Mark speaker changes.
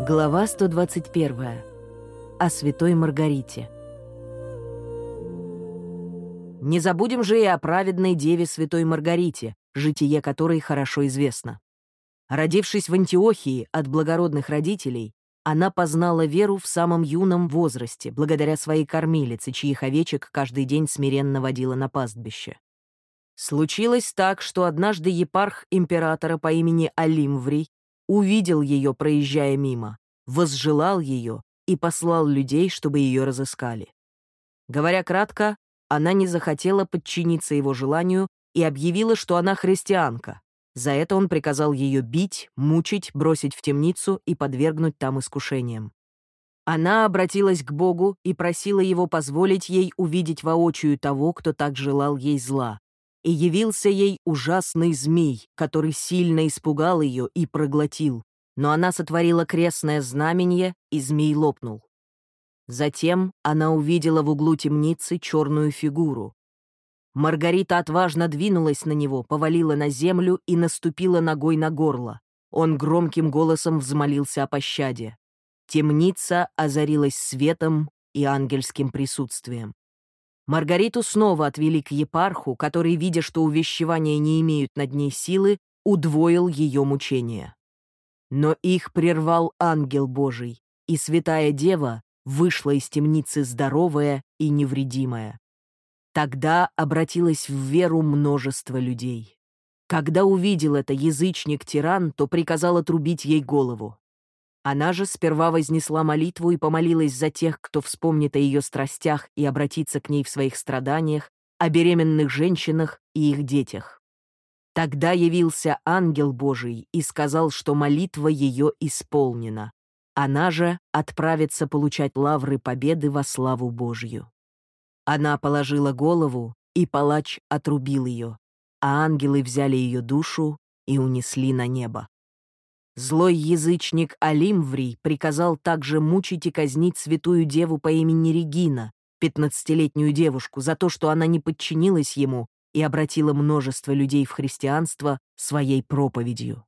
Speaker 1: Глава 121. О Святой Маргарите. Не забудем же и о праведной деве Святой Маргарите, житие которой хорошо известно. Родившись в Антиохии от благородных родителей, она познала веру в самом юном возрасте, благодаря своей кормилице, чьих овечек каждый день смиренно водила на пастбище. Случилось так, что однажды епарх императора по имени Алимврий увидел ее, проезжая мимо, возжелал ее и послал людей, чтобы ее разыскали. Говоря кратко, она не захотела подчиниться его желанию и объявила, что она христианка. За это он приказал ее бить, мучить, бросить в темницу и подвергнуть там искушениям. Она обратилась к Богу и просила его позволить ей увидеть воочию того, кто так желал ей зла, и явился ей ужасный змей, который сильно испугал ее и проглотил, но она сотворила крестное знамение, и змей лопнул. Затем она увидела в углу темницы черную фигуру. Маргарита отважно двинулась на него, повалила на землю и наступила ногой на горло. Он громким голосом взмолился о пощаде. Темница озарилась светом и ангельским присутствием. Маргариту снова отвели к епарху, который, видя, что увещевания не имеют над ней силы, удвоил ее мучения. Но их прервал ангел Божий, и святая дева вышла из темницы здоровая и невредимая. Тогда обратилась в веру множество людей. Когда увидел это язычник-тиран, то приказал отрубить ей голову. Она же сперва вознесла молитву и помолилась за тех, кто вспомнит о ее страстях и обратится к ней в своих страданиях, о беременных женщинах и их детях. Тогда явился ангел Божий и сказал, что молитва ее исполнена. Она же отправится получать лавры победы во славу Божью. Она положила голову, и палач отрубил ее, а ангелы взяли ее душу и унесли на небо. Злой язычник Алимврий приказал также мучить и казнить святую деву по имени Регина, пятнадцатилетнюю девушку, за то, что она не подчинилась ему и обратила множество людей в христианство своей проповедью.